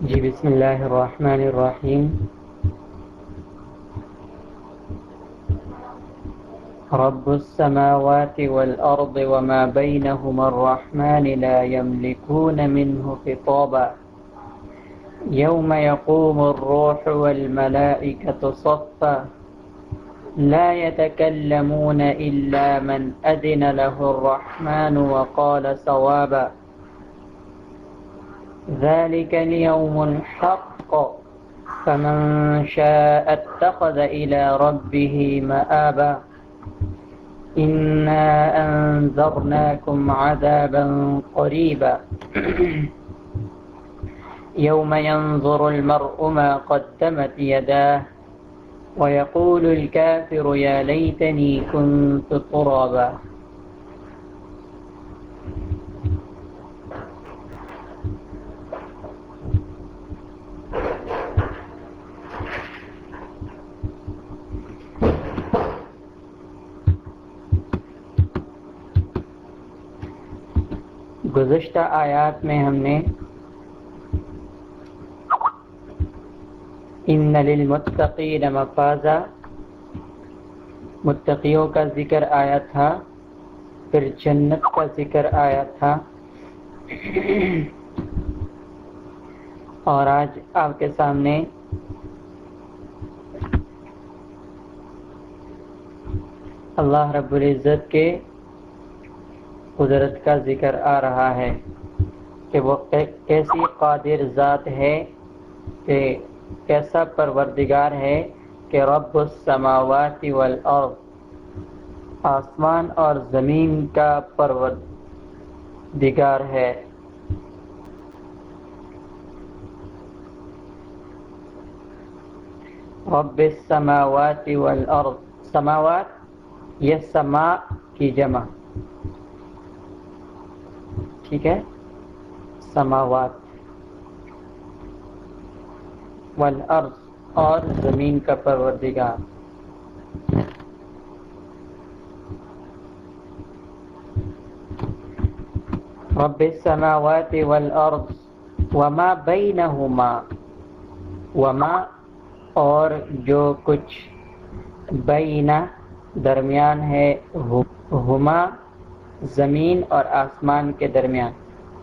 جی بسم اللہ الرحمن الرحیم۔ رب السماوات والأرض وما بينهما الرحمن لا يملكون منه خطابا۔ يوم يقوم الروح والملائكة صفا۔ لا يتكلمون إلا من أذن له الرحمن وقال صوابا ذلك اليوم الحق. فمن شاء اتخذ إلى ربه مآبا. إنا أنذرناكم عذابا قريبا. يوم ينظر المرء ما قدمت يداه. ويقول الكافر يا ليتني كنت ترابا. گزشتہ آیات میں ہم نے ان للمتقین مفازا، متقیوں کا ذکر آیا تھا، پھر جنت کا ذکر آیا تھا۔ اور آج آپ کے سامنے اللہ رب العزت کے قدرت کا ذکر آ رہا ہے کہ وہ کیسی قادر ذات ہے کہ کیسا پروردگار ہے کہ رب السماوات والارض، آسمان اور زمین کا پروردگار ہے۔ رب السماوات والارض، سماوات یہ سما کی جمع۔ ٹھیک ہے؟ سماوات۔ والارض اور زمین کا پروردگار۔ رب السماوات والارض وما بینہما۔ وما اور جو کچھ بینا درمیان ہے ہما زمین اور آسمان کے درمیان۔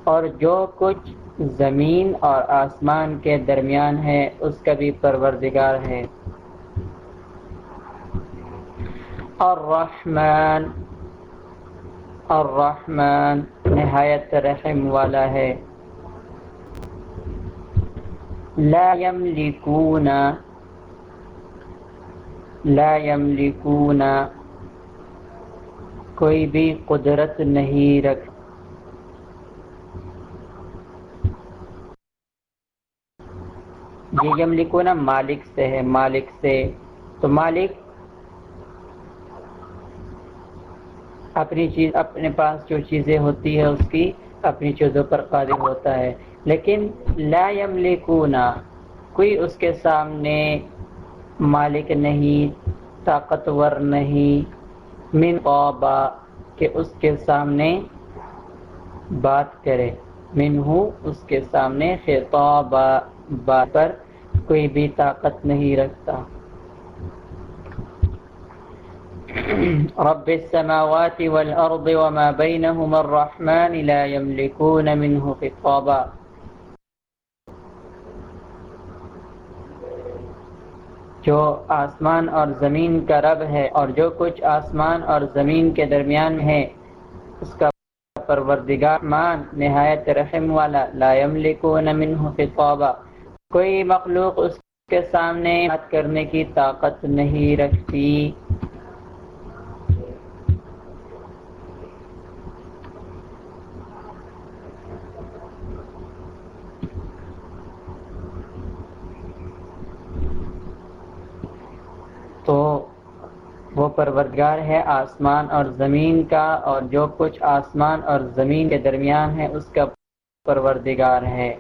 اور جو کچھ زمین اور آسمان کے درمیان ہے، اس کا بھی پروردگار ہے۔ الرحمن الرحمن نہایت رحم والا ہے۔ لا يملكون لا يملكون کوئی بھی قدرت نہیں رکھ جی یہ یملکونا مالک سے ہے، مالک سے۔ تو مالک اپنی چیز، اپنے پاس جو چیزیں ہوتی ہے، اس کی اپنی چیزوں پر قادر ہوتا ہے۔ لیکن لا یملکونا کوئی اس کے سامنے مالک نہیں، طاقتور نہیں۔ من قابا کہ اس کے سامنے بات کرے۔ من اس کے سامنے خطابا بات پر کوئی بھی طاقت نہیں رکھتا۔ رب السماوات والأرض وما بينهما الرحمن لا يملكون منه خطابا۔ جو آسمان اور زمین کا رب ہے اور جو کچھ آسمان اور زمین کے درمیان ہے، اس کا پروردگار مان نہایت رحم والا لا یملکون منہ خطابا۔ کوئی مخلوق اس کے سامنے بات کرنے کی طاقت نہیں رکھتی تو وہ پروردگار ہے آسمان اور زمین کا، اور جو کچھ آسمان اور زمین کے درمیان ہے، اس کا پروردگار ہے۔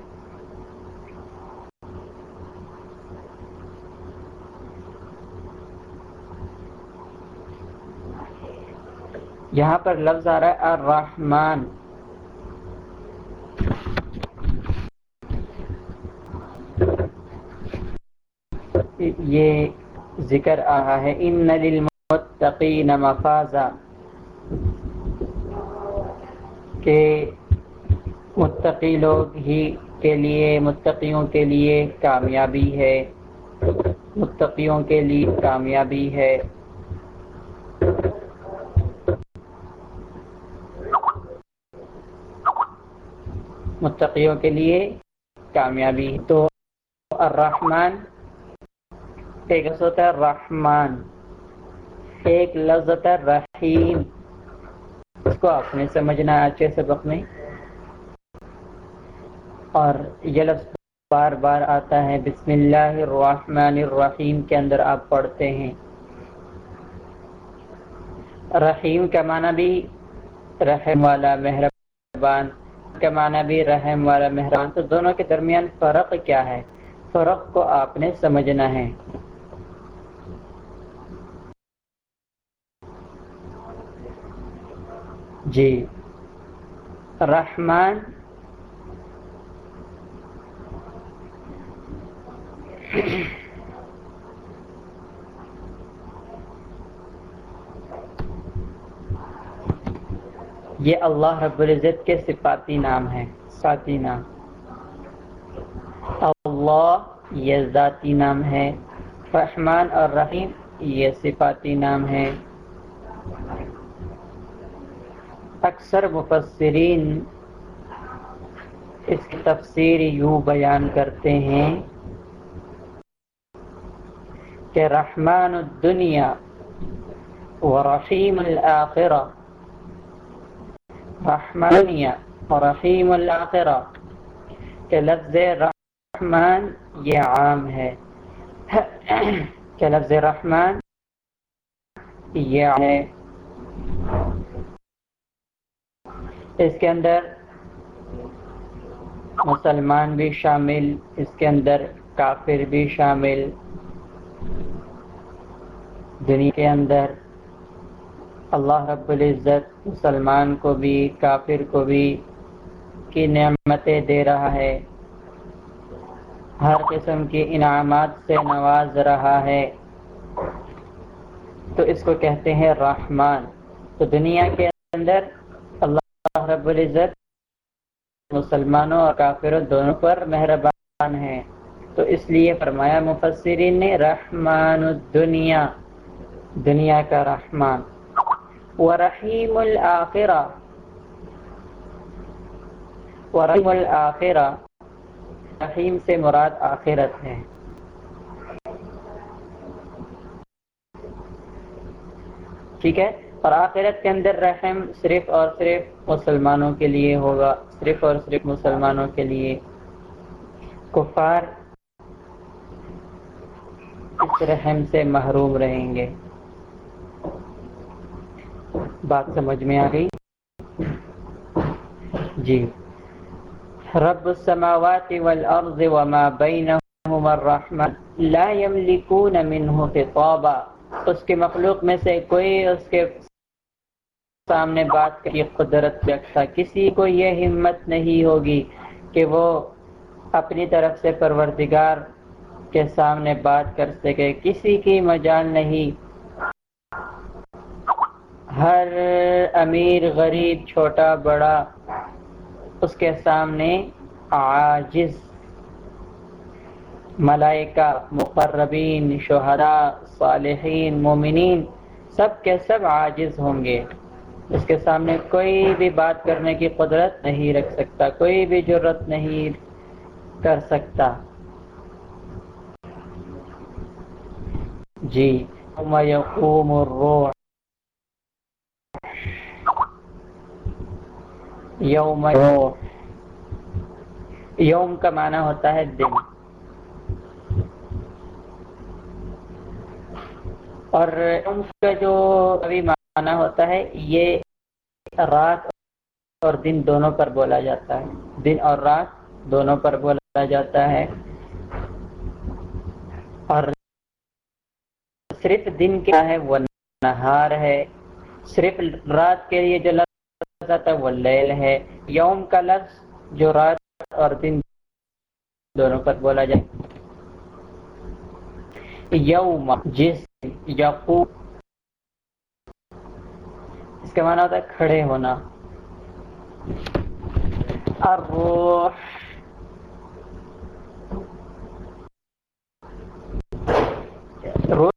یہاں پر لفظ آ رہا ہے الرحمن۔ یہ ذکر آیا ہے، ان للمتقین مفازا کہ متقی لوگ ہی کے لیے، متقیوں کے لیے کامیابی ہے، متقیوں کے لیے کامیابی ہے۔ متقیوں کے لیے کامیابی تو الرحمن، ایک ہوتا ہے رحمان ایک لفظ رحیم۔ اس کو آپ نے سمجھنا اچھے سبق میں۔ اور یہ لفظ بار بار آتا ہے، بسم اللہ الرحمن الرحیم کے اندر آپ پڑھتے ہیں۔ رحیم کا معنی بھی رحم والا، مہربان۔ کا معنی بھی رحم والا، مہربان۔ تو دونوں کے درمیان فرق کیا ہے؟ فرق کو آپ نے سمجھنا ہے۔ جی۔ رحمان۔ یہ اللہ رب العزت کے صفاتی نام ہے ساتھی نام۔ اللہ یہ ذاتی نام ہے، رحمان اور رحیم یہ صفاتی نام ہے۔ اکثر مفسرین اس کی تفسیر یوں بیان کرتے ہیں کہ رحمان الدنیا و رحیم الآخرہ رحمانیہ و رحیم الآخرہ کہ لفظ رحمان یہ عام ہے، کہ لفظ رحمان یہ عام ہے۔ اس کے اندر مسلمان بھی شامل، اس کے اندر کافر بھی شامل۔ دنیا کے اندر اللہ رب العزت مسلمان کو بھی، کافر کو بھی کی نعمتیں دے رہا ہے۔ ہر قسم کے انعامات سے نواز رہا ہے۔ تو اس کو کہتے ہیں رحمان۔ تو دنیا کے اندر اللہ رب العزت، مسلمانوں اور کافروں دونوں پر مہربان ہے۔ تو اس لیے فرمایا، مفسرین نے رحمان الدنیا، دنیا کا رحمان۔ ورحیم الآخرہ ورحیم الآخرہ رحیم سے مراد آخرت ہے۔ ٹھیک ہے؟ اور آخرت کے اندر رحم صرف اور صرف مسلمانوں کے لیے ہوگا، صرف اور صرف مسلمانوں کے لیے۔ کفار اس رحم سے محروم رہیں گے۔ بات سمجھ میں آ گئی؟ جی۔ رب السماوات والارض وما بينهما الرحمن لا يملكون منه خطابا۔ اس کے مخلوق میں سے کوئی اس کے سامنے بات کی قدرت رکھتا کسی کو یہ ہمت نہیں ہوگی کہ وہ اپنی طرف سے پروردگار کے سامنے بات کر سکے۔ کسی کی مجال نہیں۔ ہر امیر، غریب، چھوٹا، بڑا اس کے سامنے عاجز۔ ملائکہ، مقربین، شہداء، صالحین، مومنین، سب کے سب عاجز ہوں گے۔ اس کے سامنے کوئی بھی بات کرنے کی قدرت نہیں رکھ سکتا، کوئی بھی ضرورت نہیں کر سکتا۔ جی یقوم الروح۔ یوم یوم کا معنی ہوتا ہے دن۔ اور یوم کا جو ابھی معنی ہوتا ہے، یہ رات اور دن دونوں پر بولا جاتا ہے۔ دن اور رات دونوں پر بولا جاتا ہے۔ اور صرف دن کیا ہے، وہ نہار ہے۔ صرف رات کے لیے جو لفظ آتا ہے، وہ لیل ہے۔ یوم کا لفظ جو رات اور دن دونوں پر بولا جائے یوم، جس یقو کا معنی ہوتا ہے کھڑے ہونا۔ الروح۔ روح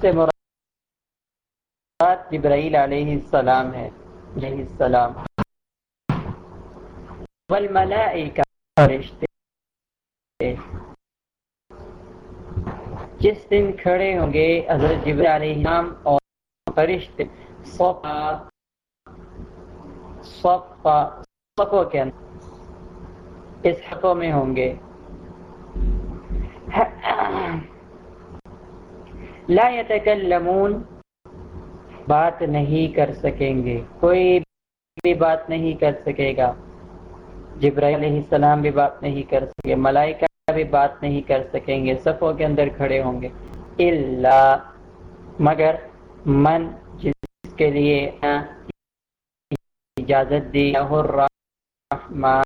سے مراد جبرائیل علیہ السلام ہے، علیہ السلام۔ والملائکہ فرشتے۔ جس دن کھڑے ہوں گے، حضرت جبرائیل علیہ السلام اور فرشتے۔ صفا صفا صفوں کے اندر اس حقوں میں ہوں گے۔ لا يتکلمون، بات نہیں کر سکیں گے۔ کوئی بھی بات نہیں کر سکے گا۔ جبرائیل علیہ السلام بھی بات نہیں کر سکے ملائکہ بھی بات نہیں کر سکیں گے۔ صفوں کے اندر کھڑے ہوں گے۔ اللہ مگر من، جس کے لیے اجازت دی۔ الرحمن۔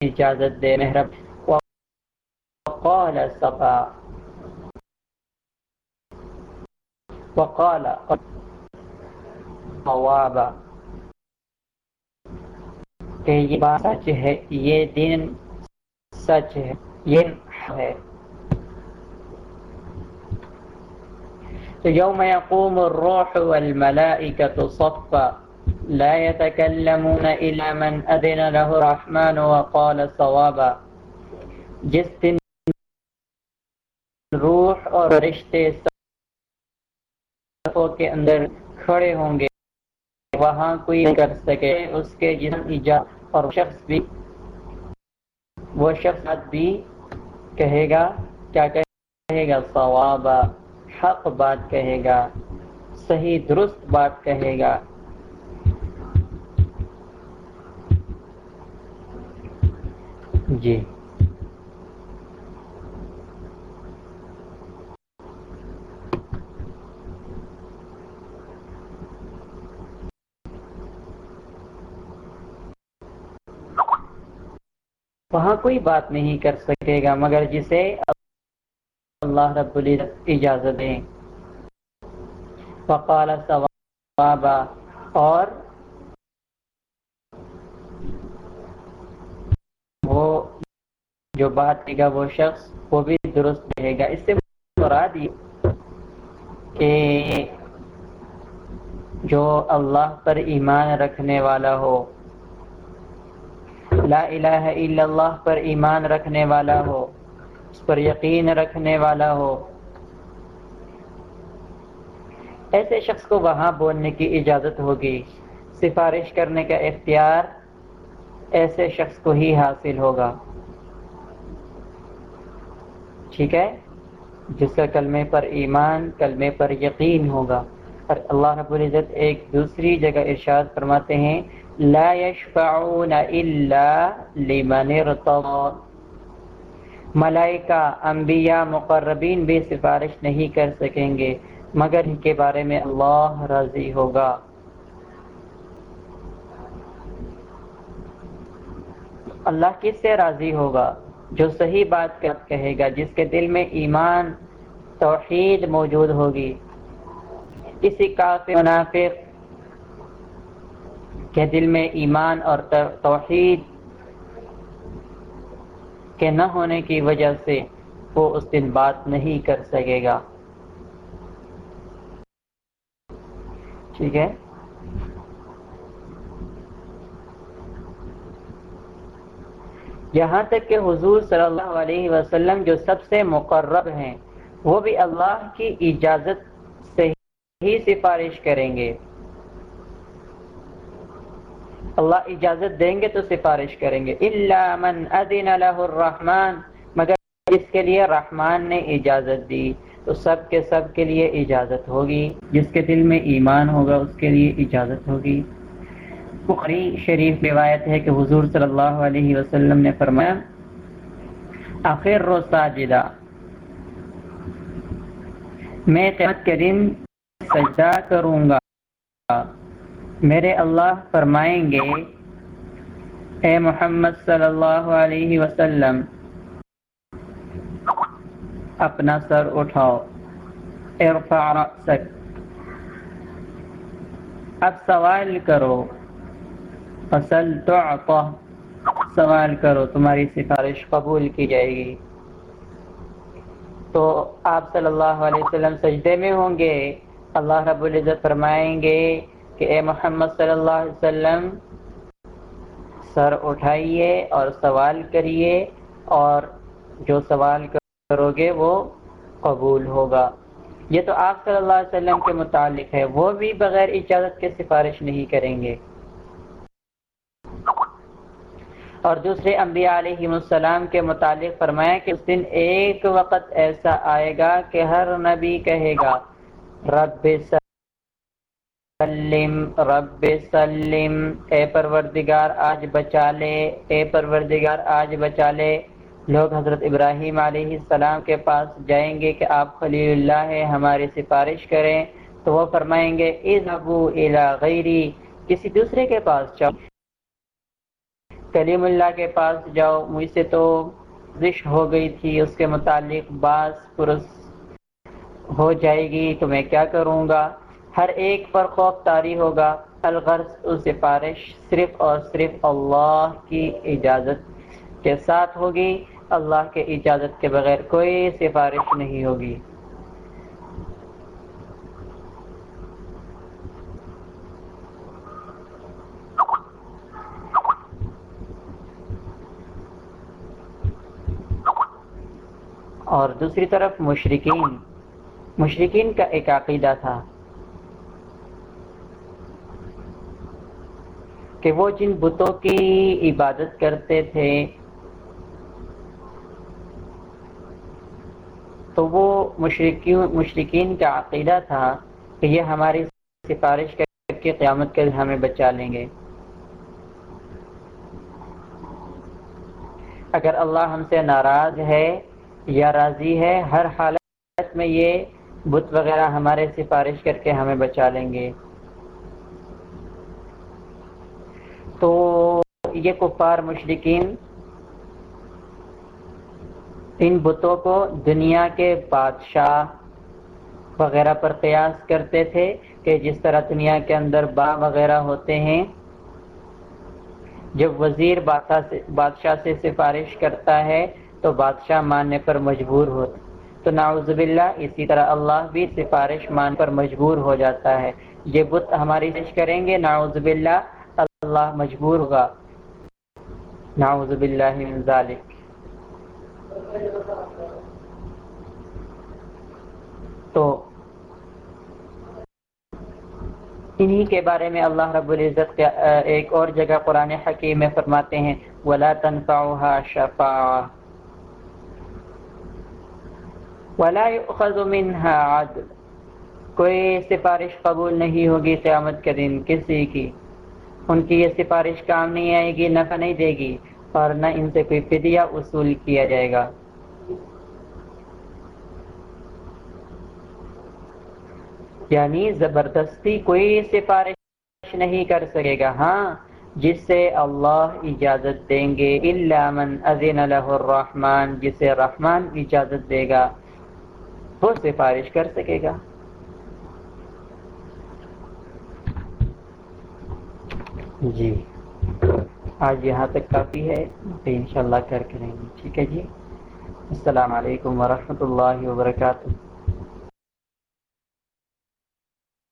اجازت دے۔ محرب وقال صفا وقال صوابا کہ یہ بات سچ ہے، یہ دن سچ ہے، یہ ہے۔ تو یوم یقوم الروح والملائکة صفا، لا يتكلمون إلا من أذن له الرحمن وقال صوابا جس دن روح اور رشتے صفوں کے اندر کھڑے ہوں گے وہاں کوئی کر سکے، اس کے جسم ایجاد، اور شخص بھی، وہ شخص بھی کہے گا، کیا کہے گا؟ صوابا حق بات کہے گا، صحیح درست بات کہے گا۔ جی۔ وہاں کوئی بات نہیں کر سکے گا، مگر جسے اللہ رب العزت اجازت دیں۔ فقال ثوابا، اور وہ جو بات کہے گا، وہ شخص وہ بھی درست رہے گا۔ اس سے مراد یہ کہ جو اللہ پر ایمان رکھنے والا ہو لا الہ الا اللہ پر ایمان رکھنے والا ہو، اس پر یقین رکھنے والا ہو۔ ایسے شخص کو وہاں بولنے کی اجازت ہوگی، سفارش کرنے کا اختیار ایسے شخص کو ہی حاصل ہوگا۔ ٹھیک ہے؟ جس کا کلمے پر ایمان، کلمے پر یقین ہوگا۔ اور اللہ رب العزت ایک دوسری جگہ ارشاد فرماتے ہیں لا يشفعون الا لمن ارتضى. ملائکہ، انبیاء، مقربین بھی سفارش نہیں کر سکیں گے، مگر ان کے بارے میں اللہ راضی ہوگا۔ اللہ کس سے راضی ہوگا؟ جو صحیح بات کہے گا، جس کے دل میں ایمان، توحید موجود ہوگی۔ کسی کافر، منافق کے دل میں ایمان اور توحید کے نہ ہونے کی وجہ سے وہ اس دن بات نہیں کر سکے گا۔ ٹھیک ہے؟ یہاں تک کہ حضور صلی اللہ علیہ وسلم جو سب سے مقرب ہیں، وہ بھی اللہ کی اجازت سے ہی سفارش کریں گے۔ اللہ اجازت دیں گے تو سفارش کریں گے۔ اللہ من اذن له الرحمن، مگر اس کے لیے رحمان نے اجازت دی۔ تو سب کے سب کے لیے اجازت ہوگی۔ جس کے دل میں ایمان ہوگا، اس کے لیے اجازت ہوگی۔ بخاری شریف روایت ہے کہ حضور صلی اللہ علیہ وسلم نے فرمایا، آخر رو ساجدہ۔ میں قیمت کے دن سجدہ کروں گا۔ میرے اللہ فرمائیں گے، اے محمد صلی اللہ علیہ وسلم، اپنا سر اٹھاؤ، ارفع رأسک۔ اب سوال کرو، فصل تعطا سوال کرو، تمہاری سفارش قبول کی جائے گی۔ تو آپ صلی اللہ علیہ وسلم سجدے میں ہوں گے، اللہ رب العزت فرمائیں گے کہ اے محمد صلی اللہ علیہ وسلم، سر اٹھائیے اور سوال کریے اور جو سوال کرو گے وہ قبول ہوگا۔ یہ تو آپ صلی اللہ علیہ وسلم کے متعلق ہے، وہ بھی بغیر اجازت کے سفارش نہیں کریں گے۔ اور دوسرے انبیاء علیہ السلام کے متعلق فرمایا کہ اس دن ایک وقت ایسا آئے گا کہ ہر نبی کہے گا، رب سلم، رب سلم، اے پروردگار آج بچا لے، اے پروردگار آج بچا لے۔ لوگ حضرت ابراہیم علیہ السلام کے پاس جائیں گے کہ آپ خلیل اللہ ہے ہماری سفارش کریں۔ تو وہ فرمائیں گے، اذهبوا الى غیری، کسی دوسرے کے پاس جاؤ۔ کلیم اللہ کے پاس جاؤ، مجھ سے تو زش ہو گئی تھی، اس کے متعلق بعض پرس ہو جائے گی، تو میں کیا کروں گا؟ ہر ایک پر خوف تاری ہوگا۔ الغرض، اس سفارش صرف اور صرف اللہ کی اجازت کے ساتھ ہوگی۔ اللہ کے اجازت کے بغیر کوئی سفارش نہیں ہوگی۔ اور دوسری طرف مشرقین مشرقین کا ایک عقیدہ تھا۔ کہ وہ جن بتوں کی عبادت کرتے تھے، تو وہ مشرقین کا عقیدہ تھا کہ یہ ہماری سفارش کر کے قیامت کے ہمیں بچا لیں گے۔ اگر اللہ ہم سے ناراض ہے یا راضی ہے، ہر حالت میں یہ بت وغیرہ ہمارے سفارش کر کے ہمیں بچا لیں گے۔ تو یہ کفار مشرقین ان بتوں کو دنیا کے بادشاہ وغیرہ پر قیاس کرتے تھے کہ جس طرح دنیا کے اندر با وغیرہ ہوتے ہیں، جب وزیر بادشاہ سے سفارش کرتا ہے تو بادشاہ ماننے پر مجبور ہوتا تو نعوذ باللہ اسی طرح اللہ بھی سفارش مان پر مجبور ہو جاتا ہے۔ یہ بت ہماری کریں گے۔ نعوذ باللہ اللہ مجبور ہوگا۔ نعوذ باللہ من ذالک۔ تو انہی کے بارے میں اللہ رب العزت ایک اور جگہ قرآن حکیم میں فرماتے ہیں، ولا تنفعها شفاعہ ولا يؤخذ منها عدل۔ کوئی سفارش قبول نہیں ہوگی قیامت کے دن کسی کی۔ ان کی یہ سفارش کام نہیں آئے گی، نفع نہیں دے گی اور نہ ان سے کوئی فدیہ اصول کیا جائے گا۔ یعنی زبردستی کوئی سفارش نہیں کر سکے گا۔ ہاں جس سے اللہ اجازت دیں گے۔ الا من اذن له الرحمن، جسے رحمان اجازت دے گا، وہ سفارش کر سکے گا۔ جی۔ آج یہاں تک کافی ہے۔ ان شاء اللہ کر کریں گے۔ ٹھیک ہے جی۔ السلام علیکم ورحمۃ اللہ وبرکاتہ۔